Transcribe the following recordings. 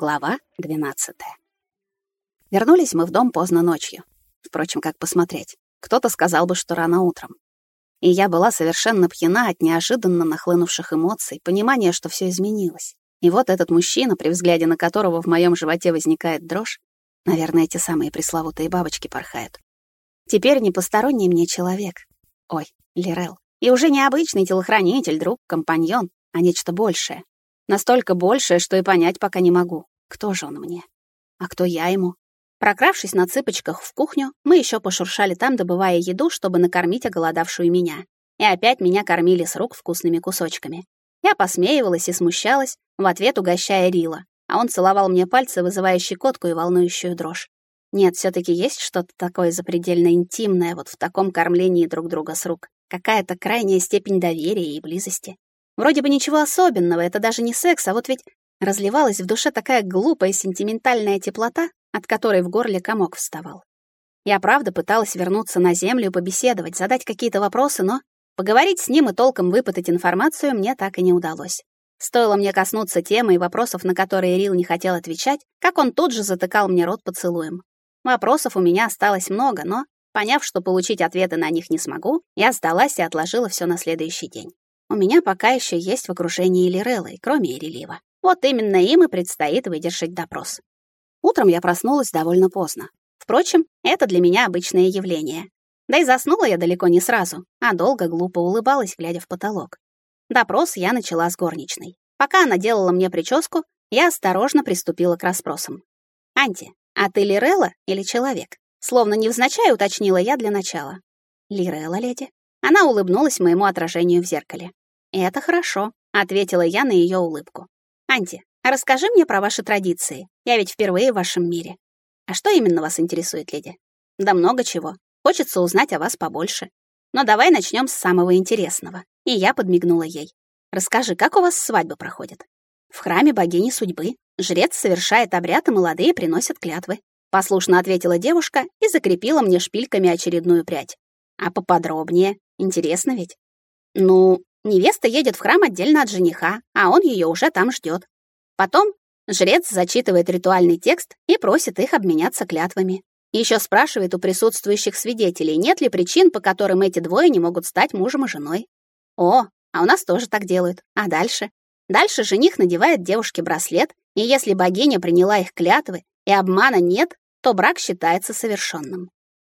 Глава 12. Вернулись мы в дом поздно ночью. Впрочем, как посмотреть? Кто-то сказал бы, что рано утром. И я была совершенно пьяна от неожиданно нахлынувших эмоций, понимания, что все изменилось. И вот этот мужчина, при взгляде на которого в моем животе возникает дрожь, наверное, эти самые пресловутые бабочки порхают. Теперь не посторонний мне человек. Ой, Лирел. И уже не обычный телохранитель, друг, компаньон, а нечто большее. Настолько большее, что и понять пока не могу. Кто же он мне? А кто я ему? Прокравшись на цыпочках в кухню, мы еще пошуршали там, добывая еду, чтобы накормить оголодавшую меня. И опять меня кормили с рук вкусными кусочками. Я посмеивалась и смущалась, в ответ угощая Рила, а он целовал мне пальцы, вызывая щекотку и волнующую дрожь. Нет, все таки есть что-то такое запредельно интимное вот в таком кормлении друг друга с рук. Какая-то крайняя степень доверия и близости. Вроде бы ничего особенного, это даже не секс, а вот ведь разливалась в душе такая глупая сентиментальная теплота, от которой в горле комок вставал. Я правда пыталась вернуться на землю и побеседовать, задать какие-то вопросы, но поговорить с ним и толком выпытать информацию мне так и не удалось. Стоило мне коснуться темы и вопросов, на которые Рил не хотел отвечать, как он тут же затыкал мне рот поцелуем. Вопросов у меня осталось много, но, поняв, что получить ответы на них не смогу, я сдалась и отложила все на следующий день. У меня пока еще есть в окружении Лиреллы, кроме Ирелива. Вот именно им и предстоит выдержать допрос. Утром я проснулась довольно поздно. Впрочем, это для меня обычное явление. Да и заснула я далеко не сразу, а долго глупо улыбалась, глядя в потолок. Допрос я начала с горничной. Пока она делала мне прическу, я осторожно приступила к расспросам. «Анти, а ты Лирелла или человек?» Словно невзначай уточнила я для начала. «Лирелла, леди». Она улыбнулась моему отражению в зеркале. «Это хорошо», — ответила я на ее улыбку. «Анти, расскажи мне про ваши традиции. Я ведь впервые в вашем мире. А что именно вас интересует, леди?» «Да много чего. Хочется узнать о вас побольше. Но давай начнем с самого интересного». И я подмигнула ей. «Расскажи, как у вас свадьба проходит?» «В храме богини судьбы. Жрец совершает обряд, и молодые приносят клятвы». Послушно ответила девушка и закрепила мне шпильками очередную прядь. «А поподробнее? Интересно ведь?» «Ну, Невеста едет в храм отдельно от жениха, а он ее уже там ждет. Потом жрец зачитывает ритуальный текст и просит их обменяться клятвами. Еще спрашивает у присутствующих свидетелей, нет ли причин, по которым эти двое не могут стать мужем и женой. О, а у нас тоже так делают. А дальше? Дальше жених надевает девушке браслет, и если богиня приняла их клятвы и обмана нет, то брак считается совершенным.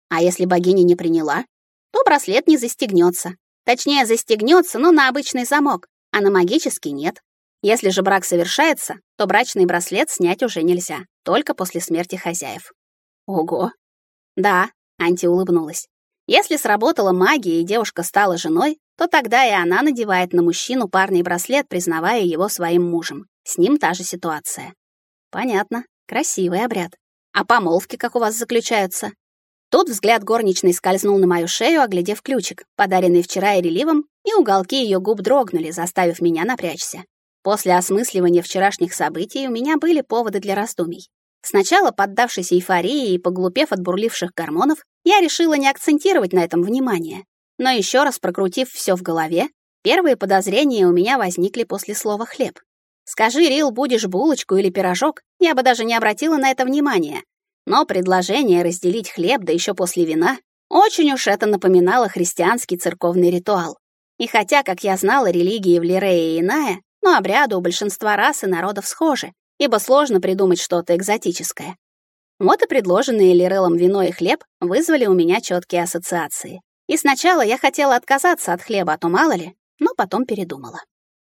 А если богиня не приняла, то браслет не застегнется, Точнее, застегнется, но на обычный замок, а на магический нет. Если же брак совершается, то брачный браслет снять уже нельзя, только после смерти хозяев. Ого. Да, Анти улыбнулась. Если сработала магия и девушка стала женой, то тогда и она надевает на мужчину парный браслет, признавая его своим мужем. С ним та же ситуация. Понятно. Красивый обряд. А помолвки как у вас заключаются? Тут взгляд горничной скользнул на мою шею, оглядев ключик, подаренный вчера Эреливом, и уголки ее губ дрогнули, заставив меня напрячься. После осмысливания вчерашних событий у меня были поводы для раздумий. Сначала, поддавшись эйфории и поглупев от бурливших гормонов, я решила не акцентировать на этом внимание. Но еще раз прокрутив все в голове, первые подозрения у меня возникли после слова «хлеб». Скажи, Рил, будешь булочку или пирожок, я бы даже не обратила на это внимания, но предложение разделить хлеб, да еще после вина, очень уж это напоминало христианский церковный ритуал. И хотя, как я знала, религии в Лирее иная, но обряды у большинства рас и народов схожи, ибо сложно придумать что-то экзотическое. Вот и предложенные Лирелом вино и хлеб вызвали у меня четкие ассоциации. И сначала я хотела отказаться от хлеба, а то мало ли, но потом передумала.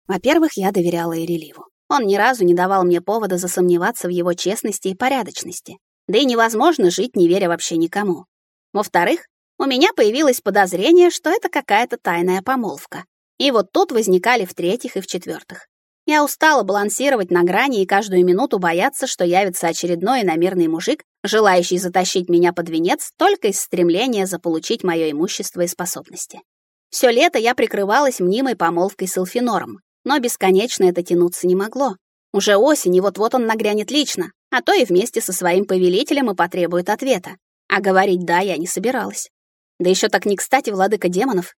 Во-первых, я доверяла Иреливу. Он ни разу не давал мне повода засомневаться в его честности и порядочности. Да и невозможно жить, не веря вообще никому. Во-вторых, у меня появилось подозрение, что это какая-то тайная помолвка. И вот тут возникали в-третьих и в-четвертых. Я устала балансировать на грани и каждую минуту бояться, что явится очередной иномерный мужик, желающий затащить меня под венец только из стремления заполучить мое имущество и способности. Все лето я прикрывалась мнимой помолвкой с Элфинором, но бесконечно это тянуться не могло. Уже осень, и вот-вот он нагрянет лично, а то и вместе со своим повелителем и потребует ответа. А говорить «да» я не собиралась. Да еще так не кстати владыка демонов.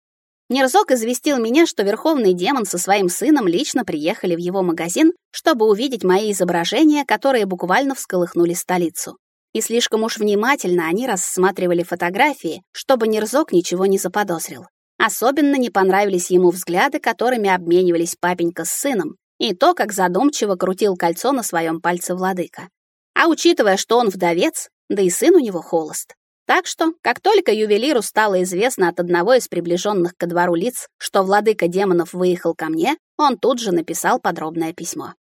Нерзок известил меня, что верховный демон со своим сыном лично приехали в его магазин, чтобы увидеть мои изображения, которые буквально всколыхнули столицу. И слишком уж внимательно они рассматривали фотографии, чтобы Нерзок ничего не заподозрил. Особенно не понравились ему взгляды, которыми обменивались папенька с сыном, и то, как задумчиво крутил кольцо на своем пальце владыка. А учитывая, что он вдовец, да и сын у него холост. Так что, как только ювелиру стало известно от одного из приближенных ко двору лиц, что владыка демонов выехал ко мне, он тут же написал подробное письмо.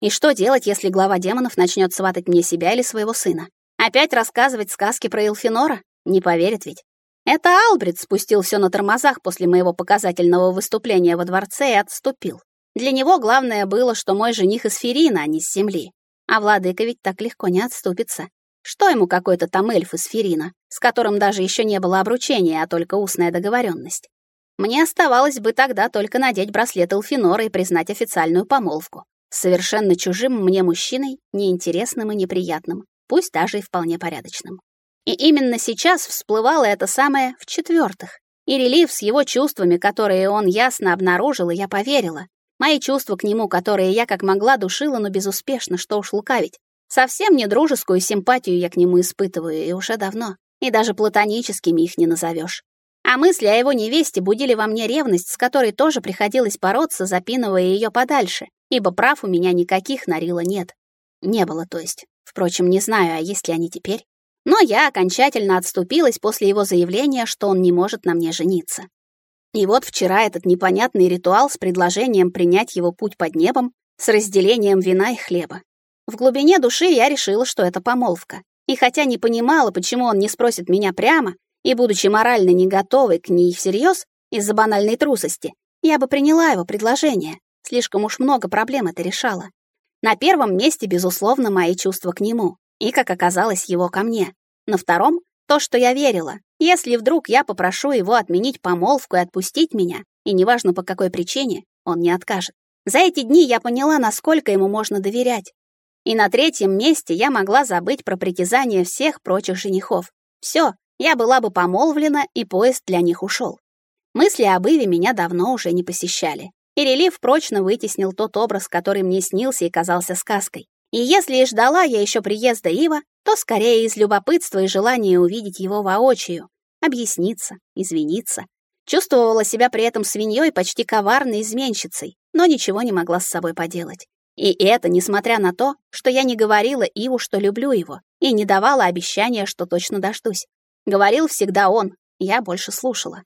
И что делать, если глава демонов начнет сватать мне себя или своего сына? Опять рассказывать сказки про Элфинора? Не поверит ведь. Это Албрит спустил все на тормозах после моего показательного выступления во дворце и отступил. Для него главное было, что мой жених из Ферина, а не с земли. А владыка ведь так легко не отступится. Что ему какой-то там эльф из Ферина, с которым даже еще не было обручения, а только устная договоренность? Мне оставалось бы тогда только надеть браслет Элфинора и признать официальную помолвку. Совершенно чужим мне мужчиной, неинтересным и неприятным, пусть даже и вполне порядочным. И именно сейчас всплывало это самое в-четвертых. И релиф с его чувствами, которые он ясно обнаружил, и я поверила. Мои чувства к нему, которые я как могла душила, но безуспешно, что уж лукавить. Совсем не дружескую симпатию я к нему испытываю, и уже давно. И даже платоническими их не назовешь. А мысли о его невесте будили во мне ревность, с которой тоже приходилось бороться, запинывая ее подальше, ибо прав у меня никаких на Рила нет. Не было, то есть. Впрочем, не знаю, а есть ли они теперь. Но я окончательно отступилась после его заявления, что он не может на мне жениться. И вот вчера этот непонятный ритуал с предложением принять его путь под небом, с разделением вина и хлеба. В глубине души я решила, что это помолвка. И хотя не понимала, почему он не спросит меня прямо, и будучи морально не готовой к ней всерьез из-за банальной трусости, я бы приняла его предложение. Слишком уж много проблем это решало. На первом месте, безусловно, мои чувства к нему и, как оказалось, его ко мне. На втором — то, что я верила. Если вдруг я попрошу его отменить помолвку и отпустить меня, и неважно по какой причине, он не откажет. За эти дни я поняла, насколько ему можно доверять. И на третьем месте я могла забыть про притязания всех прочих женихов. Все, я была бы помолвлена, и поезд для них ушел. Мысли об Иве меня давно уже не посещали. И релиф прочно вытеснил тот образ, который мне снился и казался сказкой. И если и ждала я еще приезда Ива, то скорее из любопытства и желания увидеть его воочию, объясниться, извиниться. Чувствовала себя при этом свиньей почти коварной изменщицей, но ничего не могла с собой поделать. И это несмотря на то, что я не говорила Иву, что люблю его, и не давала обещания, что точно дождусь. Говорил всегда он, я больше слушала.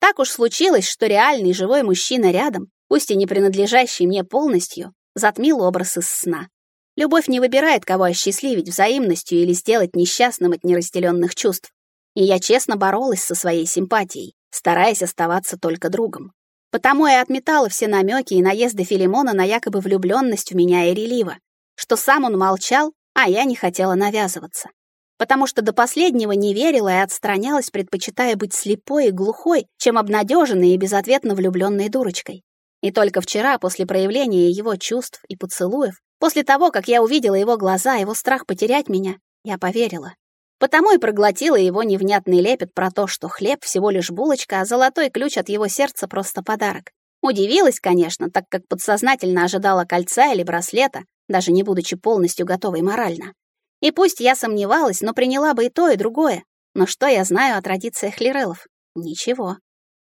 Так уж случилось, что реальный живой мужчина рядом, пусть и не принадлежащий мне полностью, затмил образ из сна. Любовь не выбирает, кого осчастливить взаимностью или сделать несчастным от неразделенных чувств. И я честно боролась со своей симпатией, стараясь оставаться только другом. Потому и отметала все намеки и наезды Филимона на якобы влюбленность в меня и Релива, что сам он молчал, а я не хотела навязываться. Потому что до последнего не верила и отстранялась, предпочитая быть слепой и глухой, чем обнадеженной и безответно влюбленной дурочкой. И только вчера, после проявления его чувств и поцелуев, После того, как я увидела его глаза, его страх потерять меня, я поверила. Потому и проглотила его невнятный лепет про то, что хлеб всего лишь булочка, а золотой ключ от его сердца просто подарок. Удивилась, конечно, так как подсознательно ожидала кольца или браслета, даже не будучи полностью готовой морально. И пусть я сомневалась, но приняла бы и то, и другое. Но что я знаю о традициях Лирелов? Ничего.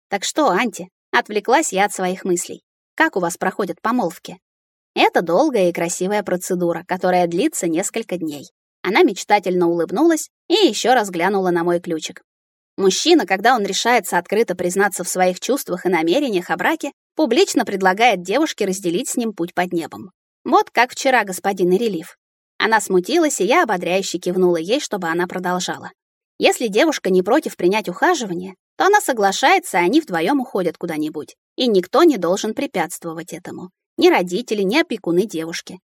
Так что, Анти, отвлеклась я от своих мыслей. Как у вас проходят помолвки? Это долгая и красивая процедура, которая длится несколько дней. Она мечтательно улыбнулась и еще раз глянула на мой ключик. Мужчина, когда он решается открыто признаться в своих чувствах и намерениях о браке, публично предлагает девушке разделить с ним путь под небом. Вот как вчера господин Ирелив. Она смутилась, и я ободряюще кивнула ей, чтобы она продолжала. Если девушка не против принять ухаживание, то она соглашается, и они вдвоем уходят куда-нибудь, и никто не должен препятствовать этому ни родители, ни опекуны девушки.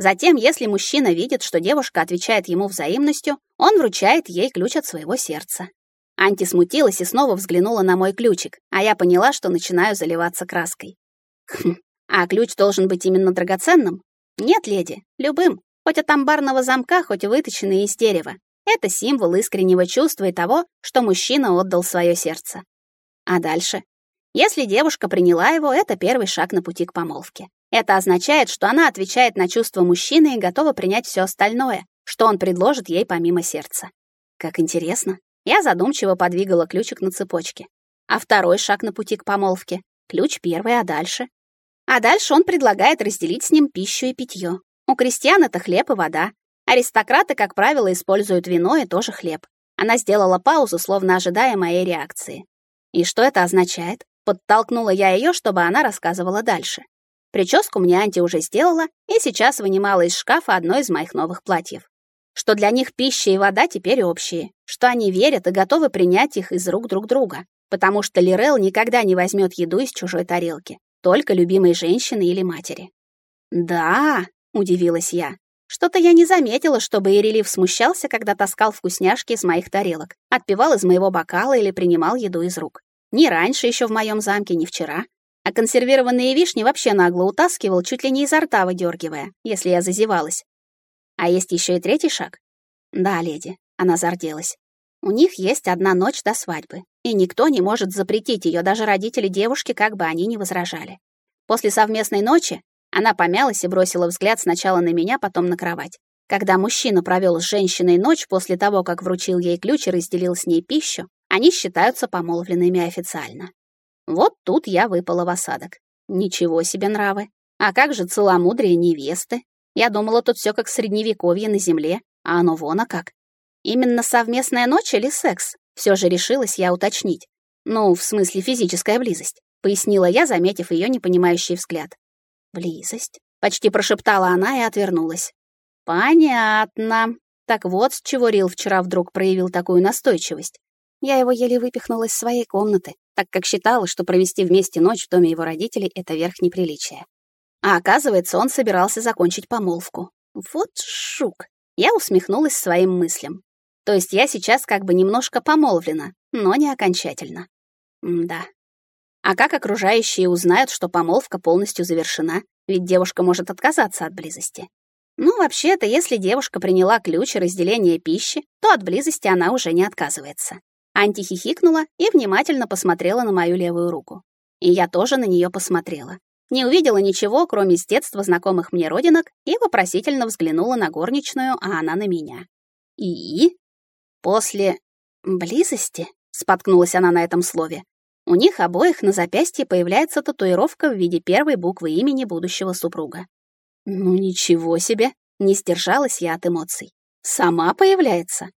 Затем, если мужчина видит, что девушка отвечает ему взаимностью, он вручает ей ключ от своего сердца. Анти смутилась и снова взглянула на мой ключик, а я поняла, что начинаю заливаться краской. Хм, а ключ должен быть именно драгоценным? Нет, леди, любым, хоть от амбарного замка, хоть выточенный из дерева. Это символ искреннего чувства и того, что мужчина отдал свое сердце. А дальше? Если девушка приняла его, это первый шаг на пути к помолвке. Это означает, что она отвечает на чувства мужчины и готова принять все остальное, что он предложит ей помимо сердца. Как интересно. Я задумчиво подвигала ключик на цепочке. А второй шаг на пути к помолвке. Ключ первый, а дальше? А дальше он предлагает разделить с ним пищу и питье. У крестьян это хлеб и вода. Аристократы, как правило, используют вино и тоже хлеб. Она сделала паузу, словно ожидая моей реакции. И что это означает? Подтолкнула я ее, чтобы она рассказывала дальше. Прическу мне Анти уже сделала и сейчас вынимала из шкафа одно из моих новых платьев. Что для них пища и вода теперь общие, что они верят и готовы принять их из рук друг друга, потому что Лирел никогда не возьмет еду из чужой тарелки, только любимой женщины или матери. «Да», — удивилась я, что-то я не заметила, чтобы Ирелив смущался, когда таскал вкусняшки из моих тарелок, отпивал из моего бокала или принимал еду из рук. Ни раньше еще в моем замке, ни вчера. А консервированные вишни вообще нагло утаскивал, чуть ли не изо рта выдергивая, если я зазевалась. А есть еще и третий шаг? Да, леди, она зарделась. У них есть одна ночь до свадьбы, и никто не может запретить ее, даже родители девушки, как бы они ни возражали. После совместной ночи она помялась и бросила взгляд сначала на меня, потом на кровать. Когда мужчина провел с женщиной ночь после того, как вручил ей ключ и разделил с ней пищу, они считаются помолвленными официально. Вот тут я выпала в осадок. Ничего себе нравы. А как же целомудрие невесты? Я думала, тут все как средневековье на земле, а оно вон а как. Именно совместная ночь или секс? Все же решилась я уточнить. Ну, в смысле физическая близость, пояснила я, заметив ее непонимающий взгляд. Близость, почти прошептала она и отвернулась. Понятно. Так вот, с чего Рил вчера вдруг проявил такую настойчивость. Я его еле выпихнула из своей комнаты, так как считала, что провести вместе ночь в доме его родителей — это верх неприличия. А оказывается, он собирался закончить помолвку. Вот шук. Я усмехнулась своим мыслям. То есть я сейчас как бы немножко помолвлена, но не окончательно. М да, а как окружающие узнают, что помолвка полностью завершена? Ведь девушка может отказаться от близости. Ну, вообще-то, если девушка приняла ключ разделения пищи, то от близости она уже не отказывается. Анти хихикнула и внимательно посмотрела на мою левую руку. И я тоже на нее посмотрела. Не увидела ничего, кроме с детства знакомых мне родинок, и вопросительно взглянула на горничную, а она на меня. И? После близости, споткнулась она на этом слове, у них обоих на запястье появляется татуировка в виде первой буквы имени будущего супруга. Ну ничего себе, не сдержалась я от эмоций. Сама появляется.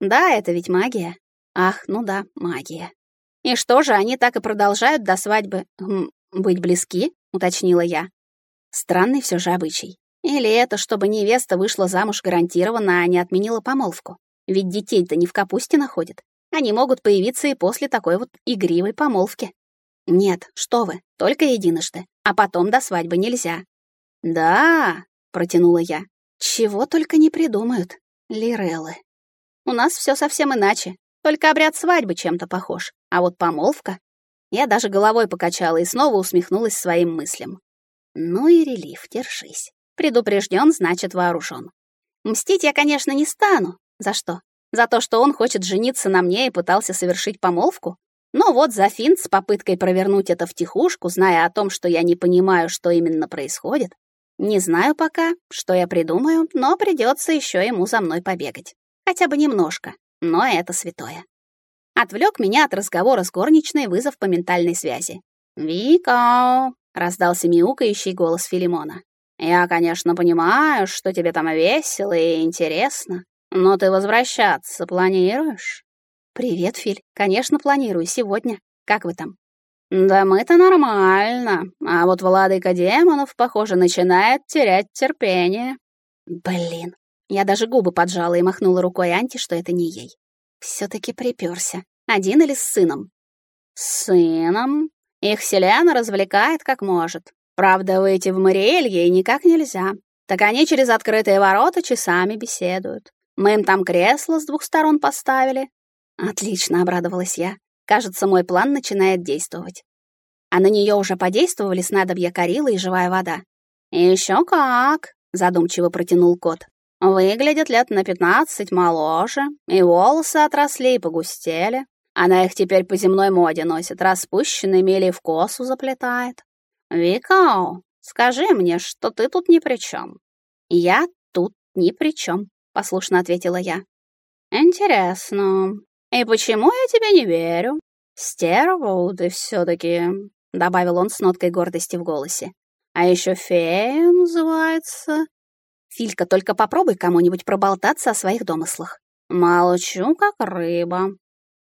Да, это ведь магия. Ах, ну да, магия. И что же, они так и продолжают до свадьбы хм, быть близки, уточнила я. Странный все же обычай. Или это, чтобы невеста вышла замуж гарантированно, а не отменила помолвку? Ведь детей-то не в капусте находят. Они могут появиться и после такой вот игривой помолвки. Нет, что вы, только единожды, а потом до свадьбы нельзя. Да, протянула я. Чего только не придумают, Лиреллы. У нас все совсем иначе. Только обряд свадьбы чем-то похож, а вот помолвка. Я даже головой покачала и снова усмехнулась своим мыслям. Ну и релиф, держись. Предупрежден, значит вооружен. Мстить я, конечно, не стану. За что? За то, что он хочет жениться на мне и пытался совершить помолвку? Но вот за финт с попыткой провернуть это втихушку, зная о том, что я не понимаю, что именно происходит, не знаю пока, что я придумаю, но придется еще ему за мной побегать. Хотя бы немножко, но это святое. Отвлек меня от разговора с горничной вызов по ментальной связи. «Вика!» — раздался мяукающий голос Филимона. «Я, конечно, понимаю, что тебе там весело и интересно, но ты возвращаться планируешь? Привет, Филь. Конечно, планирую сегодня. Как вы там? Да мы-то нормально. А вот владыка демонов, похоже, начинает терять терпение. Блин. Я даже губы поджала и махнула рукой Анти, что это не ей. все таки приперся. Один или с сыном? С сыном. Их Селена развлекает как может. Правда, выйти в Мариэль никак нельзя. Так они через открытые ворота часами беседуют. Мы им там кресло с двух сторон поставили. Отлично, обрадовалась я. Кажется, мой план начинает действовать. А на нее уже подействовали снадобья Карила и живая вода. Еще как, задумчиво протянул кот. Выглядит лет на пятнадцать моложе, и волосы отросли и погустели. Она их теперь по земной моде носит, распущенными или в косу заплетает. Викау, скажи мне, что ты тут ни при чем. Я тут ни при чем, послушно ответила я. Интересно. И почему я тебе не верю? Стерва ты все-таки, добавил он с ноткой гордости в голосе. А еще фея называется. Филька, только попробуй кому-нибудь проболтаться о своих домыслах. Молчу, как рыба.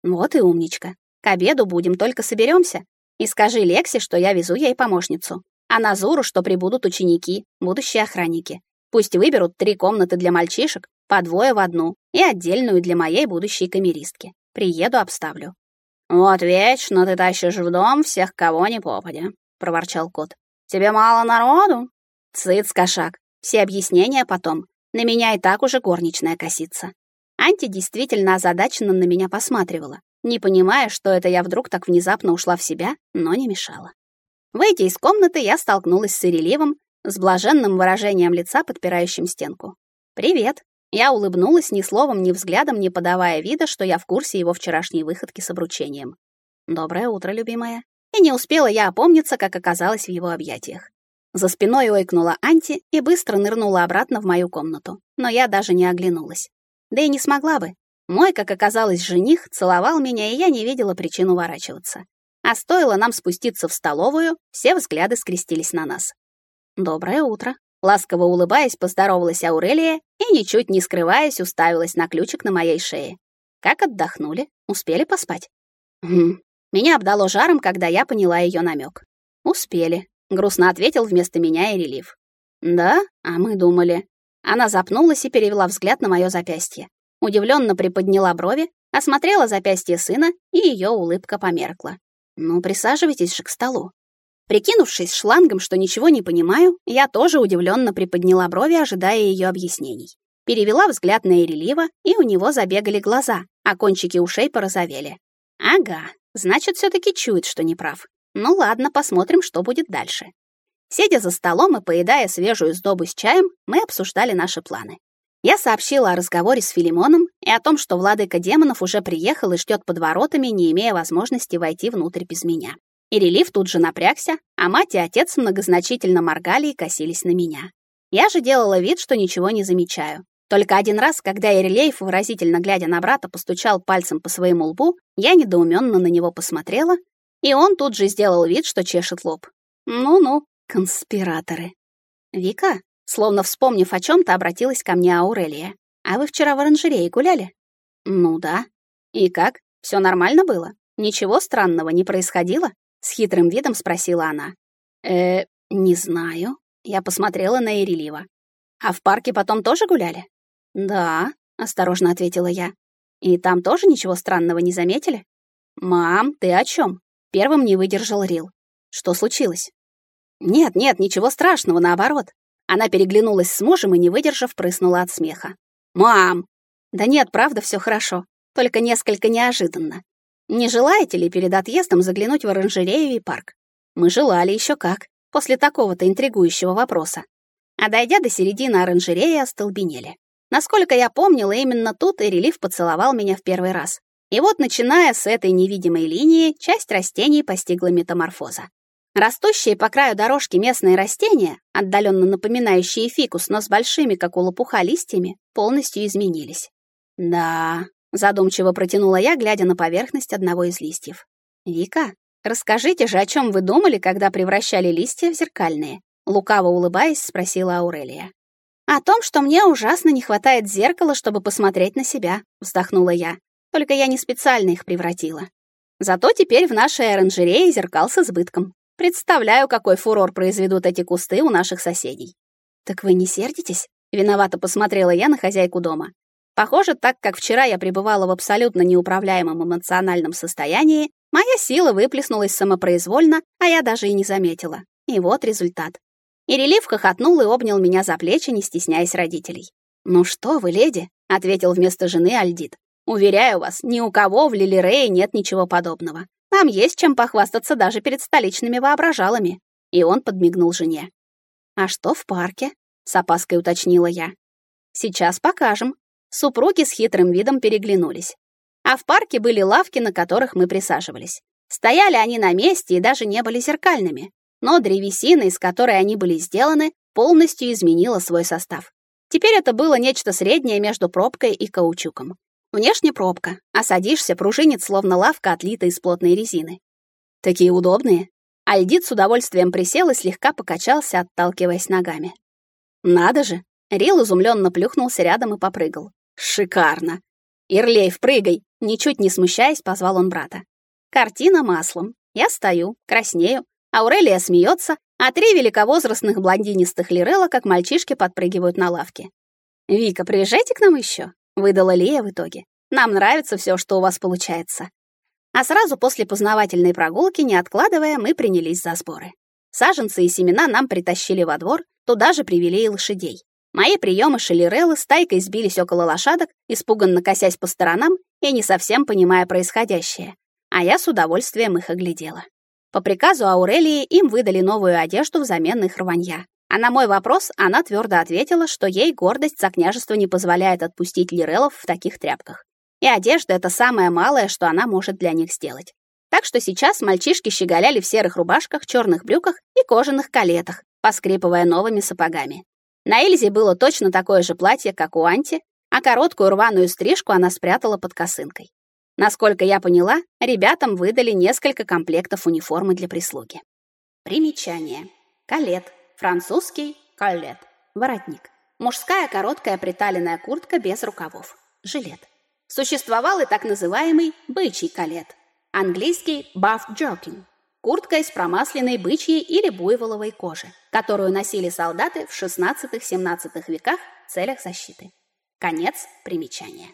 Вот и умничка. К обеду будем, только соберемся. И скажи Лексе, что я везу ей помощницу. А Назуру, что прибудут ученики, будущие охранники. Пусть выберут три комнаты для мальчишек, по двое в одну, и отдельную для моей будущей камеристки. Приеду, обставлю. «Вот вечно ты тащишь в дом всех, кого не попадя», — проворчал кот. «Тебе мало народу?» «Цыц, кошак, все объяснения потом. На меня и так уже горничная косится». Анти действительно озадаченно на меня посматривала, не понимая, что это я вдруг так внезапно ушла в себя, но не мешала. Выйдя из комнаты, я столкнулась с Иреливом, с блаженным выражением лица, подпирающим стенку. «Привет!» Я улыбнулась ни словом, ни взглядом, не подавая вида, что я в курсе его вчерашней выходки с обручением. «Доброе утро, любимая!» И не успела я опомниться, как оказалась в его объятиях. За спиной ойкнула Анти и быстро нырнула обратно в мою комнату, но я даже не оглянулась. Да и не смогла бы. Мой, как оказалось, жених целовал меня, и я не видела причин уворачиваться. А стоило нам спуститься в столовую, все взгляды скрестились на нас. «Доброе утро», Ласково улыбаясь, поздоровалась Аурелия и, ничуть не скрываясь, уставилась на ключик на моей шее. Как отдохнули? Успели поспать? Хм. Меня обдало жаром, когда я поняла ее намек. Успели, грустно ответил вместо меня Ирелив. Да, а мы думали. Она запнулась и перевела взгляд на мое запястье. Удивленно приподняла брови, осмотрела запястье сына, и ее улыбка померкла. «Ну, присаживайтесь же к столу». Прикинувшись шлангом, что ничего не понимаю, я тоже удивленно приподняла брови, ожидая ее объяснений. Перевела взгляд на Ирелива, и у него забегали глаза, а кончики ушей порозовели. Ага, значит, все таки чует, что не прав. Ну ладно, посмотрим, что будет дальше. Сидя за столом и поедая свежую сдобу с чаем, мы обсуждали наши планы. Я сообщила о разговоре с Филимоном и о том, что владыка демонов уже приехал и ждет под воротами, не имея возможности войти внутрь без меня. И релиф тут же напрягся, а мать и отец многозначительно моргали и косились на меня. Я же делала вид, что ничего не замечаю. Только один раз, когда Ирелеев, выразительно глядя на брата, постучал пальцем по своему лбу, я недоуменно на него посмотрела, и он тут же сделал вид, что чешет лоб. Ну-ну, Конспираторы. Вика, словно вспомнив о чем-то, обратилась ко мне Аурелия. А вы вчера в оранжерее гуляли? Ну да. И как? Все нормально было? Ничего странного не происходило? С хитрым видом спросила она. Э, не знаю. Я посмотрела на Ирелива. А в парке потом тоже гуляли? Да, осторожно ответила я. И там тоже ничего странного не заметили? Мам, ты о чем? Первым не выдержал Рил. Что случилось? Нет, нет, ничего страшного, наоборот. Она переглянулась с мужем и, не выдержав, прыснула от смеха. Мам! Да нет, правда, все хорошо. Только несколько неожиданно. Не желаете ли перед отъездом заглянуть в оранжерею и парк? Мы желали еще как, после такого-то интригующего вопроса. А дойдя до середины оранжереи, остолбенели. Насколько я помнила, именно тут Ирелив поцеловал меня в первый раз. И вот, начиная с этой невидимой линии, часть растений постигла метаморфоза. Растущие по краю дорожки местные растения, отдаленно напоминающие фикус, но с большими, как у лопуха, листьями, полностью изменились. «Да», — задумчиво протянула я, глядя на поверхность одного из листьев. «Вика, расскажите же, о чем вы думали, когда превращали листья в зеркальные?» Лукаво улыбаясь, спросила Аурелия. «О том, что мне ужасно не хватает зеркала, чтобы посмотреть на себя», — вздохнула я. «Только я не специально их превратила. Зато теперь в нашей оранжерее зеркал с избытком. Представляю, какой фурор произведут эти кусты у наших соседей. Так вы не сердитесь? Виновато посмотрела я на хозяйку дома. Похоже, так как вчера я пребывала в абсолютно неуправляемом эмоциональном состоянии, моя сила выплеснулась самопроизвольно, а я даже и не заметила. И вот результат. Ирелив хохотнул и обнял меня за плечи, не стесняясь родителей. «Ну что вы, леди?» — ответил вместо жены Альдит. «Уверяю вас, ни у кого в Лилирее нет ничего подобного. Нам есть чем похвастаться даже перед столичными воображалами. И он подмигнул жене. А что в парке? С опаской уточнила я. Сейчас покажем. Супруги с хитрым видом переглянулись. А в парке были лавки, на которых мы присаживались. Стояли они на месте и даже не были зеркальными. Но древесина, из которой они были сделаны, полностью изменила свой состав. Теперь это было нечто среднее между пробкой и каучуком. Внешне пробка, а садишься, пружинит, словно лавка, отлита из плотной резины. Такие удобные. Альдит с удовольствием присел и слегка покачался, отталкиваясь ногами. Надо же! Рил изумленно плюхнулся рядом и попрыгал. Шикарно! Ирлей, впрыгай! Ничуть не смущаясь, позвал он брата. Картина маслом. Я стою, краснею. Аурелия смеется, а три великовозрастных блондинистых Лирелла, как мальчишки, подпрыгивают на лавке. «Вика, приезжайте к нам еще», — выдала Лия в итоге. «Нам нравится все, что у вас получается». А сразу после познавательной прогулки, не откладывая, мы принялись за сборы. Саженцы и семена нам притащили во двор, туда же привели и лошадей. Мои приемы шелереллы стайкой сбились около лошадок, испуганно косясь по сторонам и не совсем понимая происходящее. А я с удовольствием их оглядела. По приказу Аурелии им выдали новую одежду взамен их рванья. А на мой вопрос она твердо ответила, что ей гордость за княжество не позволяет отпустить лирелов в таких тряпках. И одежда — это самое малое, что она может для них сделать. Так что сейчас мальчишки щеголяли в серых рубашках, черных брюках и кожаных калетах, поскрипывая новыми сапогами. На Эльзе было точно такое же платье, как у Анти, а короткую рваную стрижку она спрятала под косынкой. Насколько я поняла, ребятам выдали несколько комплектов униформы для прислуги. Примечание. Калет. Французский калет. Воротник. Мужская короткая приталенная куртка без рукавов. Жилет. Существовал и так называемый бычий калет. Английский buff jerkin. Куртка из промасленной бычьей или буйволовой кожи, которую носили солдаты в 16-17 веках в целях защиты. Конец примечания.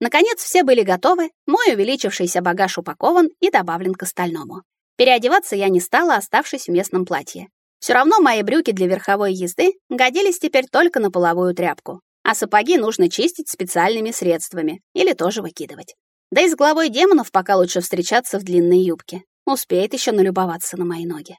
Наконец все были готовы, мой увеличившийся багаж упакован и добавлен к остальному. Переодеваться я не стала, оставшись в местном платье. Все равно мои брюки для верховой езды годились теперь только на половую тряпку а сапоги нужно чистить специальными средствами или тоже выкидывать. Да и с главой демонов пока лучше встречаться в длинной юбке. Успеет еще налюбоваться на мои ноги.